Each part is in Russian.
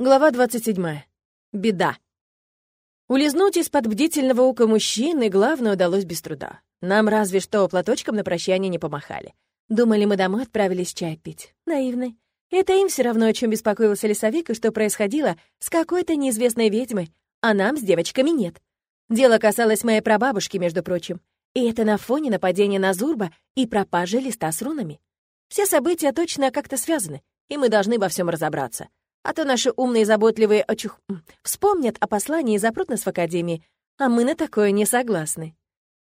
Глава 27. Беда. Улизнуть из-под бдительного ока мужчины главное удалось без труда. Нам разве что платочком на прощание не помахали. Думали, мы домой отправились чай пить. Наивны. Это им все равно, о чем беспокоился лесовик и что происходило с какой-то неизвестной ведьмой, а нам с девочками нет. Дело касалось моей прабабушки, между прочим. И это на фоне нападения на Зурба и пропажи листа с рунами. Все события точно как-то связаны, и мы должны во всем разобраться. А то наши умные и заботливые очух... вспомнят о послании и запрут нас в академии, а мы на такое не согласны.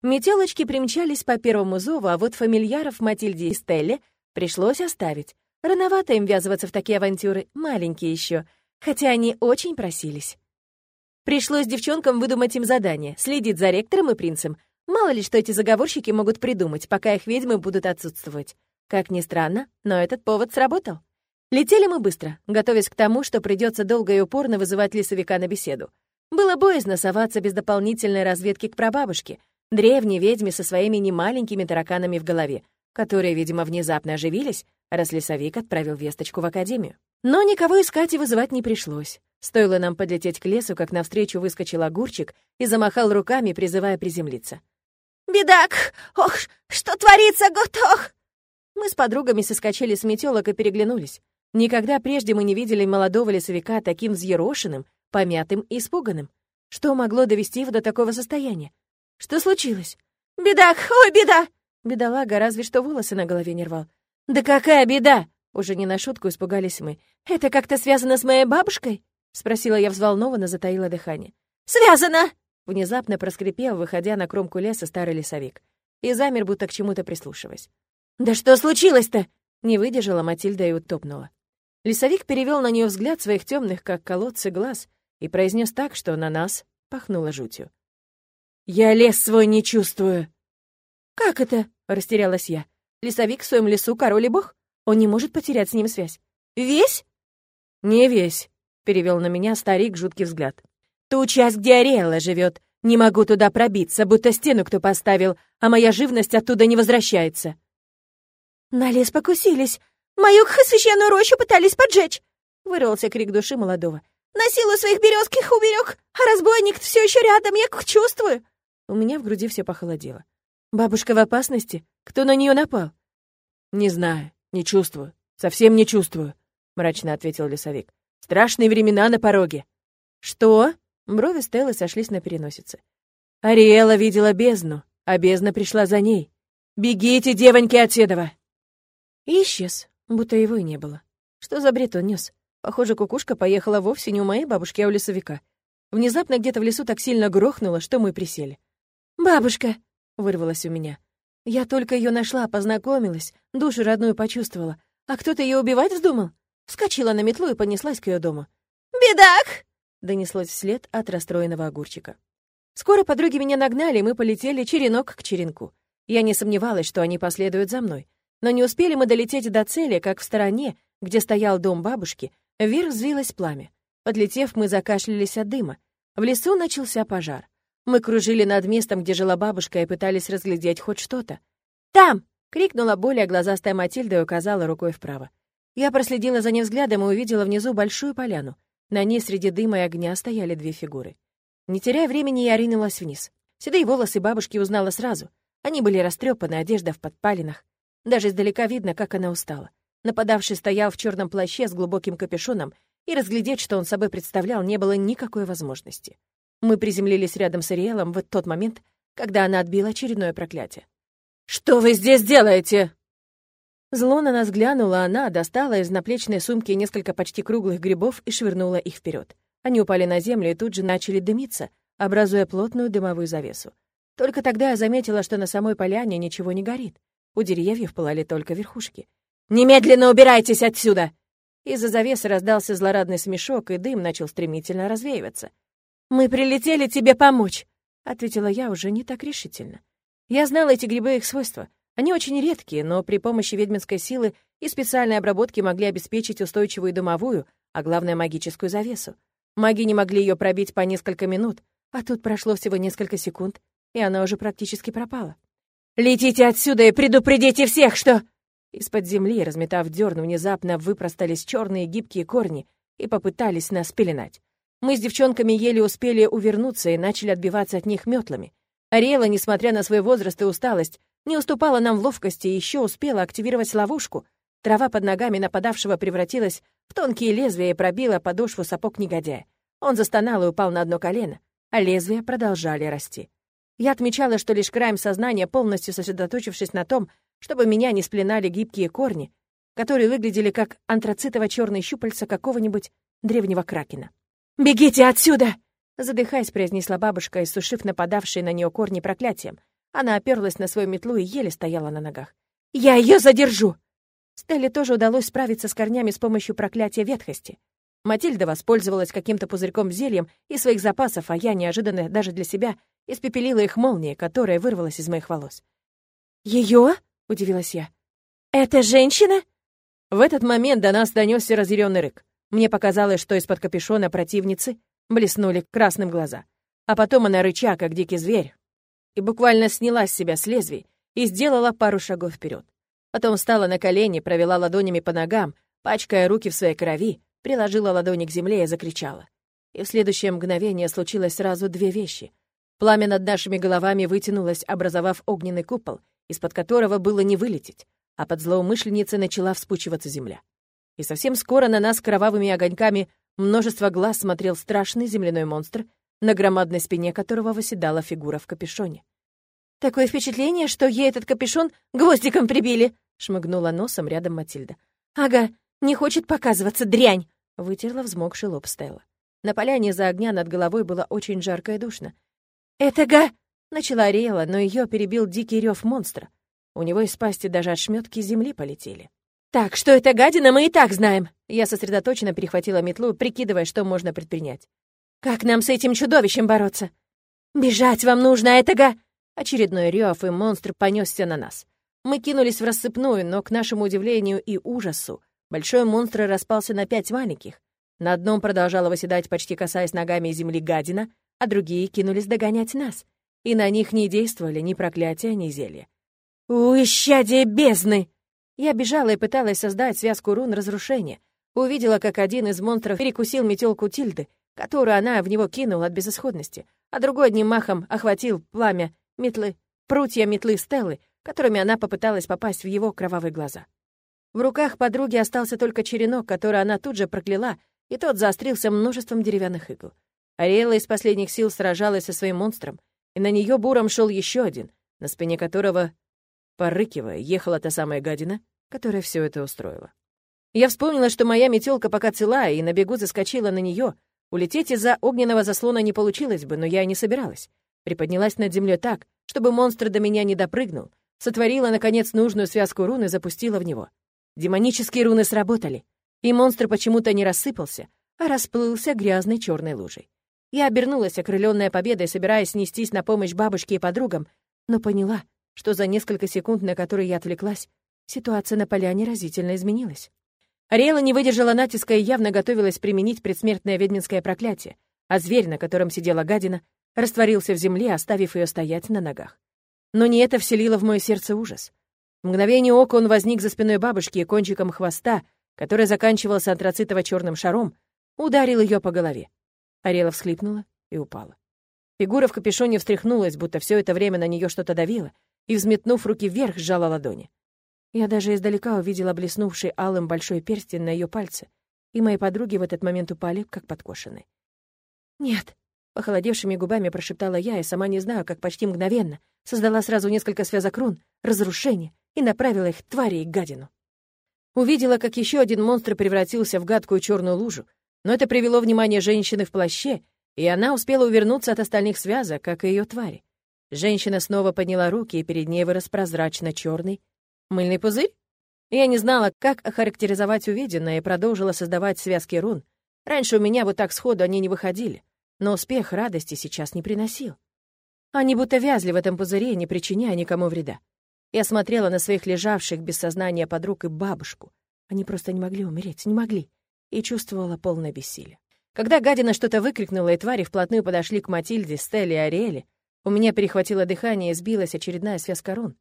Метелочки примчались по первому зову, а вот фамильяров Матильде и Стелле пришлось оставить. Рановато им ввязываться в такие авантюры, маленькие еще, хотя они очень просились. Пришлось девчонкам выдумать им задание — следить за ректором и принцем. Мало ли, что эти заговорщики могут придумать, пока их ведьмы будут отсутствовать. Как ни странно, но этот повод сработал. Летели мы быстро, готовясь к тому, что придется долго и упорно вызывать лесовика на беседу. Было боязно соваться без дополнительной разведки к прабабушке, древней ведьме со своими немаленькими тараканами в голове, которые, видимо, внезапно оживились, раз лесовик отправил весточку в академию. Но никого искать и вызывать не пришлось. Стоило нам подлететь к лесу, как навстречу выскочил огурчик и замахал руками, призывая приземлиться. «Бедак! Ох, что творится, Готох!» Мы с подругами соскочили с метелок и переглянулись. Никогда прежде мы не видели молодого лесовика таким взъерошенным, помятым и испуганным. Что могло довести его до такого состояния? Что случилось? «Беда! Ой, беда!» Бедолага разве что волосы на голове не рвал. «Да какая беда!» Уже не на шутку испугались мы. «Это как-то связано с моей бабушкой?» Спросила я взволнованно, затаила дыхание. «Связано!» Внезапно проскрипел, выходя на кромку леса старый лесовик. И замер, будто к чему-то прислушиваясь. «Да что случилось-то?» Не выдержала Матильда и утопнула. Лесовик перевел на нее взгляд своих темных, как колодцы, глаз и произнес так, что на нас пахнуло жутью. «Я лес свой не чувствую!» «Как это?» — растерялась я. «Лесовик в своем лесу король и бог? Он не может потерять с ним связь. Весь?» «Не весь», — перевел на меня старик жуткий взгляд. «Ту часть, где Ариэла живет. Не могу туда пробиться, будто стену кто поставил, а моя живность оттуда не возвращается». «На лес покусились. Мою священную рощу пытались поджечь!» — вырвался крик души молодого. «На силу своих березких уберег, а разбойник все еще рядом, я как чувствую!» У меня в груди все похолодело. «Бабушка в опасности? Кто на нее напал?» «Не знаю, не чувствую, совсем не чувствую», — мрачно ответил лесовик. «Страшные времена на пороге». «Что?» — брови Стеллы сошлись на переносице. «Ариэла видела бездну, а бездна пришла за ней. Бегите, девоньки, от Седова!» И исчез будто его и не было. Что за бред он нес? Похоже, кукушка поехала вовсе не у моей бабушки, а у лесовика. Внезапно где-то в лесу так сильно грохнуло, что мы присели. «Бабушка!» — вырвалась у меня. Я только ее нашла, познакомилась, душу родную почувствовала. А кто-то ее убивать вздумал? Вскочила на метлу и понеслась к ее дому. «Бедак!» — донеслось вслед от расстроенного огурчика. Скоро подруги меня нагнали, и мы полетели черенок к черенку. Я не сомневалась, что они последуют за мной. Но не успели мы долететь до цели, как в стороне, где стоял дом бабушки, вверх взвилось пламя. Подлетев, мы закашлялись от дыма. В лесу начался пожар. Мы кружили над местом, где жила бабушка, и пытались разглядеть хоть что-то. «Там!» — крикнула более глазастая Матильда и указала рукой вправо. Я проследила за ним взглядом и увидела внизу большую поляну. На ней среди дыма и огня стояли две фигуры. Не теряя времени, я ринулась вниз. Седые волосы бабушки узнала сразу. Они были растрепаны, одежда в подпалинах. Даже издалека видно, как она устала. Нападавший стоял в черном плаще с глубоким капюшоном, и разглядеть, что он собой представлял, не было никакой возможности. Мы приземлились рядом с Ариэлом в тот момент, когда она отбила очередное проклятие. «Что вы здесь делаете?» Зло на нас глянула она, достала из наплечной сумки несколько почти круглых грибов и швырнула их вперед. Они упали на землю и тут же начали дымиться, образуя плотную дымовую завесу. Только тогда я заметила, что на самой поляне ничего не горит. У деревьев пылали только верхушки. «Немедленно убирайтесь отсюда!» Из-за завесы раздался злорадный смешок, и дым начал стремительно развеиваться. «Мы прилетели тебе помочь!» — ответила я уже не так решительно. Я знала эти грибы и их свойства. Они очень редкие, но при помощи ведьминской силы и специальной обработки могли обеспечить устойчивую дымовую, а главное — магическую завесу. Маги не могли ее пробить по несколько минут, а тут прошло всего несколько секунд, и она уже практически пропала. «Летите отсюда и предупредите всех, что...» Из-под земли, разметав дерн, внезапно выпростались черные гибкие корни, и попытались нас пеленать. Мы с девчонками еле успели увернуться и начали отбиваться от них метлами. Ариэла, несмотря на свой возраст и усталость, не уступала нам в ловкости и еще успела активировать ловушку. Трава под ногами нападавшего превратилась в тонкие лезвия и пробила подошву сапог негодяя. Он застонал и упал на одно колено, а лезвия продолжали расти. Я отмечала, что лишь краем сознания, полностью сосредоточившись на том, чтобы меня не спленали гибкие корни, которые выглядели как антрацитово-черные щупальца какого-нибудь древнего кракена. «Бегите отсюда!» Задыхаясь, произнесла бабушка, иссушив нападавшие на нее корни проклятием. Она оперлась на свою метлу и еле стояла на ногах. «Я ее задержу!» Стелле тоже удалось справиться с корнями с помощью проклятия ветхости. Матильда воспользовалась каким-то пузырьком зельем из своих запасов, а я, неожиданно даже для себя, испепелила их молнией, которая вырвалась из моих волос. «Ее?» — удивилась я. «Это женщина?» В этот момент до нас донесся разъяренный рык. Мне показалось, что из-под капюшона противницы блеснули красным глаза. А потом она рыча, как дикий зверь, и буквально сняла с себя с лезвий и сделала пару шагов вперед. Потом встала на колени, провела ладонями по ногам, пачкая руки в своей крови, приложила ладони к земле и закричала. И в следующее мгновение случилось сразу две вещи. Пламя над нашими головами вытянулось, образовав огненный купол, из-под которого было не вылететь, а под злоумышленницей начала вспучиваться земля. И совсем скоро на нас кровавыми огоньками множество глаз смотрел страшный земляной монстр, на громадной спине которого восседала фигура в капюшоне. «Такое впечатление, что ей этот капюшон гвоздиком прибили!» — шмыгнула носом рядом Матильда. «Ага, не хочет показываться, дрянь!» — вытерла взмокший лоб Стелла. На поляне за огня над головой было очень жарко и душно. «Это га...» — начала Ариэла, но ее перебил дикий рев монстра. У него из пасти даже ошметки земли полетели. «Так, что это гадина, мы и так знаем!» Я сосредоточенно перехватила метлу, прикидывая, что можно предпринять. Как нам с этим чудовищем бороться? Бежать вам нужно, этого! Очередной рев, и монстр понесся на нас. Мы кинулись в рассыпную, но, к нашему удивлению и ужасу, большой монстр распался на пять маленьких. На одном продолжала восседать, почти касаясь ногами земли гадина, а другие кинулись догонять нас. И на них не действовали ни проклятия, ни зелья. «Уищадие бездны!» Я бежала и пыталась создать связку рун разрушения. Увидела, как один из монстров перекусил метелку Тильды, которую она в него кинула от безысходности, а другой одним махом охватил пламя метлы, прутья метлы Стеллы, которыми она попыталась попасть в его кровавые глаза. В руках подруги остался только черенок, который она тут же прокляла, и тот заострился множеством деревянных игл. Ариэла из последних сил сражалась со своим монстром, и на нее буром шел еще один, на спине которого, порыкивая, ехала та самая гадина, которая все это устроила. Я вспомнила, что моя метелка пока цела, и на бегу заскочила на нее, Улететь из-за огненного заслона не получилось бы, но я и не собиралась. Приподнялась над землей так, чтобы монстр до меня не допрыгнул, сотворила, наконец, нужную связку рун и запустила в него. Демонические руны сработали, и монстр почему-то не рассыпался, а расплылся грязной черной лужей. Я обернулась, окрыленная победой, собираясь нестись на помощь бабушке и подругам, но поняла, что за несколько секунд, на которые я отвлеклась, ситуация на поляне разительно изменилась. Ариэла не выдержала натиска и явно готовилась применить предсмертное ведьминское проклятие, а зверь, на котором сидела гадина, растворился в земле, оставив ее стоять на ногах. Но не это вселило в мое сердце ужас. В мгновение ока он возник за спиной бабушки и кончиком хвоста, который заканчивался антрацитово-черным шаром, ударил ее по голове. Ариэла всхлипнула и упала. Фигура в капюшоне встряхнулась, будто все это время на нее что-то давило, и, взметнув руки вверх, сжала ладони. Я даже издалека увидела блеснувший алым большой перстень на ее пальце, и мои подруги в этот момент упали, как подкошенные. «Нет», — похолодевшими губами прошептала я, и сама не знаю, как почти мгновенно, создала сразу несколько связок рун, разрушения, и направила их твари и гадину. Увидела, как еще один монстр превратился в гадкую черную лужу, но это привело внимание женщины в плаще, и она успела увернуться от остальных связок, как и ее твари. Женщина снова подняла руки, и перед ней вырос прозрачно черный Мыльный пузырь? Я не знала, как охарактеризовать увиденное, и продолжила создавать связки рун. Раньше у меня вот так сходу они не выходили, но успех радости сейчас не приносил. Они будто вязли в этом пузыре, не причиняя никому вреда. Я смотрела на своих лежавших без сознания подруг и бабушку. Они просто не могли умереть, не могли. И чувствовала полное бессилие. Когда гадина что-то выкрикнула, и твари вплотную подошли к Матильде, Стелле и Ариэле, у меня перехватило дыхание и сбилась очередная связка рун.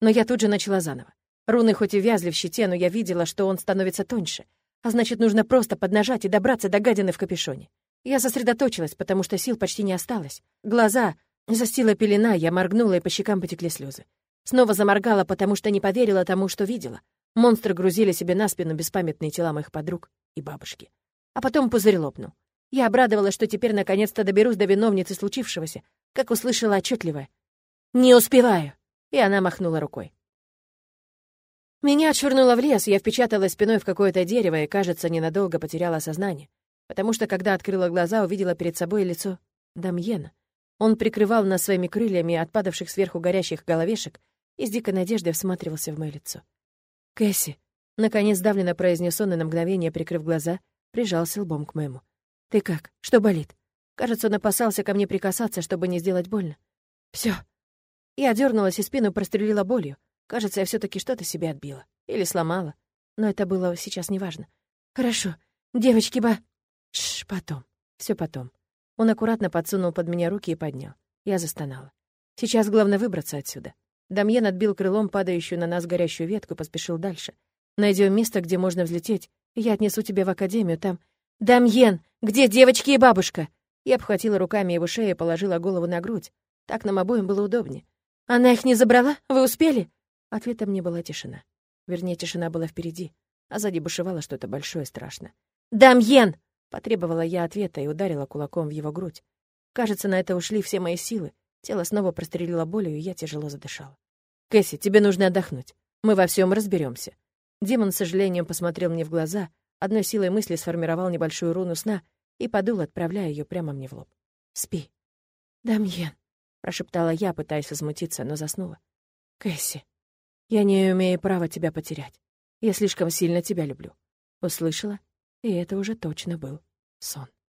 Но я тут же начала заново. Руны хоть и вязли в щите, но я видела, что он становится тоньше. а значит, нужно просто поднажать и добраться до гадины в капюшоне. Я сосредоточилась, потому что сил почти не осталось. Глаза застила пелена, я моргнула, и по щекам потекли слезы. Снова заморгала, потому что не поверила тому, что видела. Монстры грузили себе на спину беспамятные тела моих подруг и бабушки. А потом пузырь лопнул. Я обрадовалась, что теперь наконец-то доберусь до виновницы случившегося, как услышала отчетливо. «Не успеваю!» И она махнула рукой. Меня отшвырнуло в лес, я впечаталась спиной в какое-то дерево и, кажется, ненадолго потеряла сознание, потому что, когда открыла глаза, увидела перед собой лицо Дамьена. Он прикрывал нас своими крыльями от падавших сверху горящих головешек и с дикой надеждой всматривался в мое лицо. «Кэсси», — наконец давленно произнес он и на мгновение, прикрыв глаза, прижался лбом к моему. «Ты как? Что болит?» Кажется, он опасался ко мне прикасаться, чтобы не сделать больно. Все. Я дернулась и спину прострелила болью. Кажется, я все таки что-то себе отбила. Или сломала. Но это было сейчас неважно. Хорошо. Девочки, ба... Шш, потом. Все потом. Он аккуратно подсунул под меня руки и поднял. Я застонала. Сейчас главное выбраться отсюда. Дамьен отбил крылом падающую на нас горящую ветку поспешил дальше. Найдем место, где можно взлететь, я отнесу тебя в академию, там... «Дамьен! Где девочки и бабушка?» Я обхватила руками его шею и положила голову на грудь. Так нам обоим было удобнее. «Она их не забрала? Вы успели?» Ответом мне была тишина. Вернее, тишина была впереди, а сзади бушевало что-то большое и страшное. «Дамьен!» — потребовала я ответа и ударила кулаком в его грудь. Кажется, на это ушли все мои силы. Тело снова прострелило болью, и я тяжело задышала. «Кэсси, тебе нужно отдохнуть. Мы во всем разберемся. Демон с сожалением посмотрел мне в глаза, одной силой мысли сформировал небольшую руну сна и подул, отправляя ее прямо мне в лоб. «Спи». «Дамьен», — прошептала я, пытаясь возмутиться, но заснула. «Кэсси». Я не имею права тебя потерять. Я слишком сильно тебя люблю. Услышала? И это уже точно был сон.